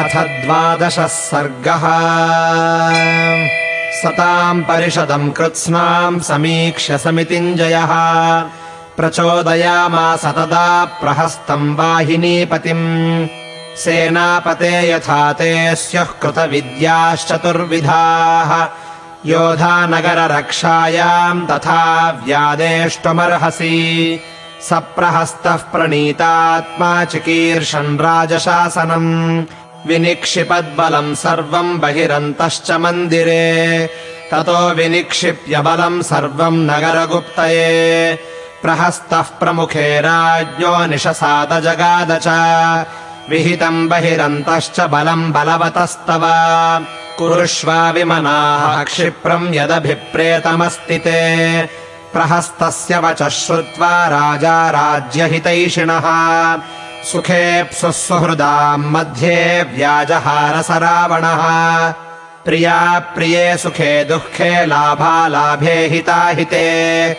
अथ द्वादशः सर्गः। सताम् परिषदम् कृत्स्नाम् समीक्ष्य समितिञ्जयः प्रचोदयामास तदा प्रहस्तम् वाहिनीपतिम्। सेनापते यथा ते स्युः कृतविद्याश्चतुर्विधाः। योधानगररक्षायाम् तथा व्यादेष्टुमर्हसि। सप्रहस्तः प्रणीतात्मा चिकीर्षन् राजशासनम् विनिक्षिपद्बलम् सर्वम् बहिरन्तश्च मन्दिरे। ततो विनिक्षिप्य बलम् सर्वम् नगरगुप्तये। प्रहस्तः प्रमुखे राज्ञो निशसादजगाद च। विहितम् बहिरन्तश्च बलम् बलवतस्तव। विमनाः क्षिप्रम् यदभिप्रेतमस्ति ते। प्रहस्तस्य वचः श्रुत्वा राजा राज्यहितैषिणः सुखेऽप्सुः सुहृदाम् मध्ये व्याजहारस रावणः प्रिया प्रिये सुखे दुःखे लाभालाभे हिताहिते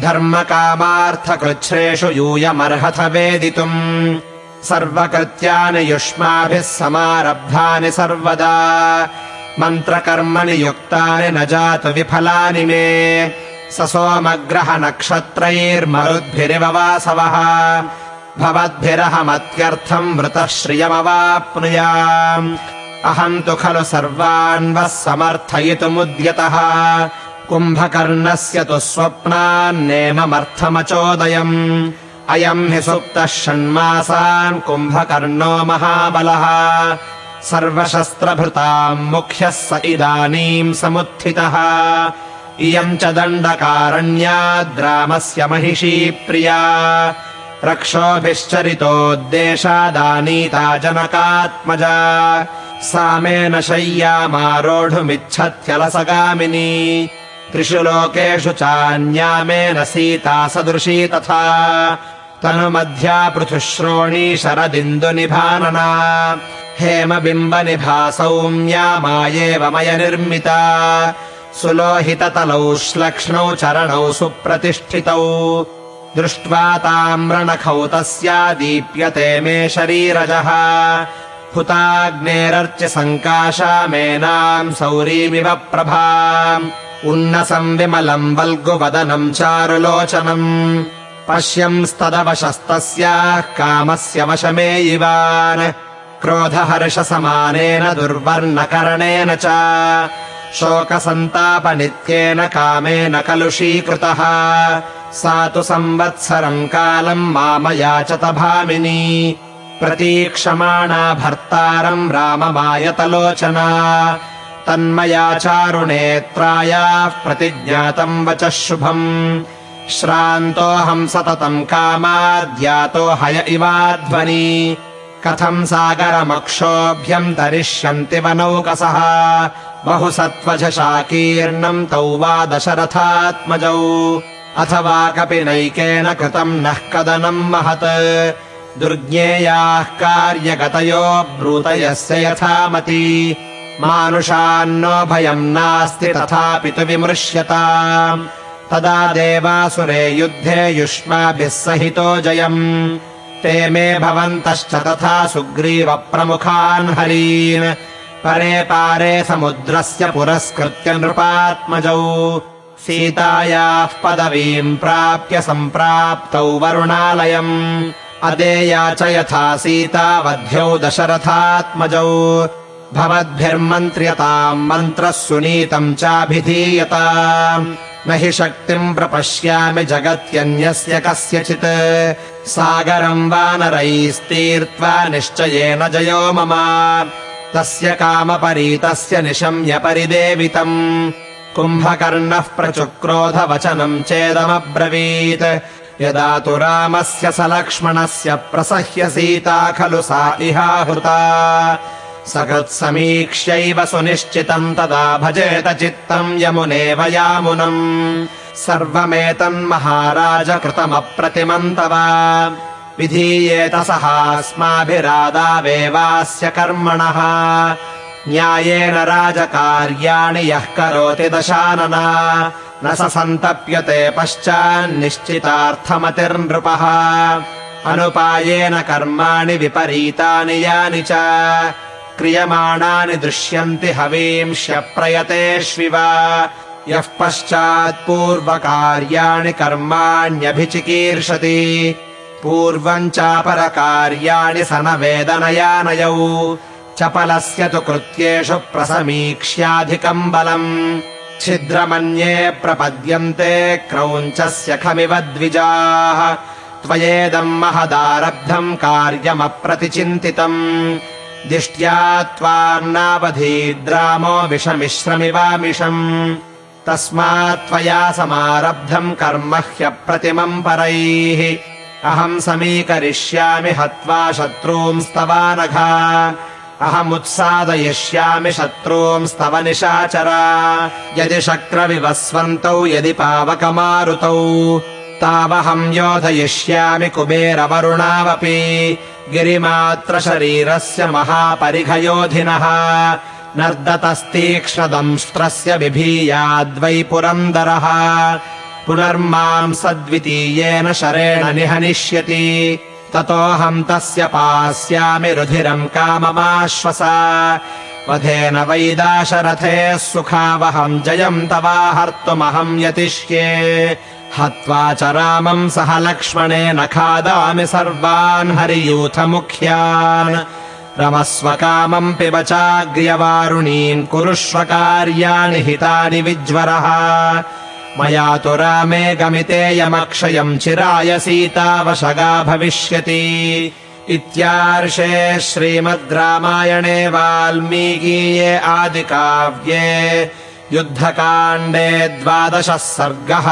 धर्मकामार्थकृच्छ्रेषु यूयमर्हथ वेदितुम्। सर्वकृत्यानि युष्माभिः समारब्धानि सर्वदा। मन्त्रकर्मणि युक्तानि न जातु विफलानि मे। स सोमग्रहनक्षत्रैर्मरुद्भिरिव वासवः भवद्भिरहमत्यर्थम् मृतः श्रियमवाप्नुयाम्। अहम् तु खलु सर्वान्वः समर्थयितुमुद्यतः। कुम्भकर्णस्य तु स्वप्नान्नेममर्थमचोदयम् अयम् हि सुप्तः षण्मासान् कुम्भकर्णो महाबलः। सर्वशस्त्रभृताम् मुख्यः स इदानीम् समुत्थितः। इयम् च दण्डकारण्याद्रामस्य महिषी प्रिया रक्षोभिश्चरितोद्देशादानीता जनकात्मजा सा मेन शय्यामारोढुमिच्छत्यलसगामिनी। त्रिषु लोकेषु चान्यामेन सीता सदृशी तथा। तनुमध्या पृथुश्रोणी शरदिन्दुनिभानना। हेमबिम्बनिभा सौम्या मायेव मय निर्मिता सुलोहिततलौ श्लक्ष्णौ चरणौ सुप्रतिष्ठितौ दृष्ट्वा ताम्रणखौ दीप्यते मे शरीरजः। हुताग्नेरर्च्य सङ्काशामेनाम् सौरीमिव प्रभा उन्नसम् विमलम् वल्गुवदनम् चारुलोचनम्। पश्यंस्तदवशस्तस्याः कामस्य वशमेयिवान् क्रोधहर्षसमानेन दुर्वर्णकरणेन च। शोकसन्तापनित्येन कामेन कलुषीकृतः सा तु संवत्सरम् कालम् मामयाचत भामिनी प्रतीक्षमाणा भर्तारम् राममायतलोचना। तन्मया चारुनेत्रायाः प्रतिज्ञातम् वचः शुभम्। श्रान्तोऽहम् सततम् कामाद्यातो हय इवाध्वनि। कथम् सागरमक्षोभ्यम् तरिष्यन्ति वनौकसः। बहु सत्त्वशाकीर्णम् तौ वा दशरथात्मजौ अथवा कपिनैकेन कृतम् नः कदनम् महत्। दुर्ज्ञेयाः कार्यगतयो ब्रूतयस्य यथामति। मानुषान्नो भयम् नास्ति तथापि तु विमृश्यता। तदा देवासुरे युद्धे युष्माभिः सहितो जयम्। ते मे भवन्तश्च तथा सुग्रीवप्रमुखान् हरीन्। परे पारे समुद्रस्य पुरस्कृत्य नृपात्मजौ सीतायाः पदवीम् प्राप्य सम्प्राप्तौ वरुणालयम्। अदेया च यथा सीता वध्यौ दशरथात्मजौ। भवद्भिर्मन्त्र्यताम् मन्त्रः सुनीतम् चाभिधीयताम् न हि शक्तिम् प्रपश्यामि जगत्यन्यस्य कस्यचित्। सागरम् वानरैस्तीर्त्वा निश्चयेन जयो मम। तस्य कामपरीतस्य निशम्य परिदेवितम् कुम्भकर्णः प्रचुक्रोधवचनम् चेदमब्रवीत्। यदा तु रामस्य स लक्ष्मणस्य प्रसह्य सीता खलु सा इहाहृता सकृत्समीक्ष्यैव सुनिश्चितम् तदा भजेत चित्तम् यमुनेव यामुनम्। सर्वमेतन्महाराज कृतमप्रतिमम् तव विधीयेत सहास्माभिरादावेवास्य कर्मणः न्यायेन राजकार्याणि यः करोति दशानना। न स सन्तप्यते पश्चान्निश्चितार्थमतिर्नृपः। अनुपायेन कर्माणि विपरीतानि यानि च। क्रियमाणानि दृश्यन्ति हवींश्यप्रयतेष्विव यः पश्चात्पूर्वकार्याणि कर्माण्यभिचिकीर्षति। पूर्वम् चापरकार्याणि स न वेदनयानयौ चपलस्य तु कृत्येषु प्रसमीक्ष्याधिकम् बलम्। छिद्रमन्ये प्रपद्यन्ते क्रौञ्चस्य खमिव द्विजाः। त्वयेदम् महदारब्धम् कार्यमप्रतिचिन्तितम्। दिष्ट्या त्वान्नावधीद्रामो विषमिश्रमिवामिषम्। तस्मात् त्वया समारब्धम् कर्म ह्यप्रतिमम् परैः। अहम् समीकरिष्यामि हत्वा शत्रूंस्तवानघा अहमुत्सादयिष्यामि शत्रूंस्तव निशाचरा। यदि शक्रविवस्वन्तौ यदि पावकमारुतौ तावहम् योधयिष्यामि कुबेरवरुणावपि। गिरिमात्रशरीरस्य महापरिघयोधिनः नर्दतस्तीक्ष्णदंष्ट्रस्य बिभीयाद्वै पुरन्दरः। पुनर्माम् सद्वितीयेन शरेण निहनिष्यति ततोऽहम् तस्य पास्यामि रुधिरम् काममाश्वसा। वधेन वैदाशरथेः सुखावहम् जयम् तवाहर्तुमहम् यतिष्ये हत्वा च रामम् सह लक्ष्मणेन खादामि सर्वान् हरियूथमुख्यान्। रमस्व कामम् पिब चाग्र्यवारुणीम् कुरुष्व कार्याणि हितानि विज्वरः मया तु रामे गमितेयमक्षयम् चिराय सीतावशगा भविष्यति। इत्यार्षे श्रीमद् रामायणे वाल्मीकीये आदिकाव्ये युद्धकाण्डे द्वादशः सर्गः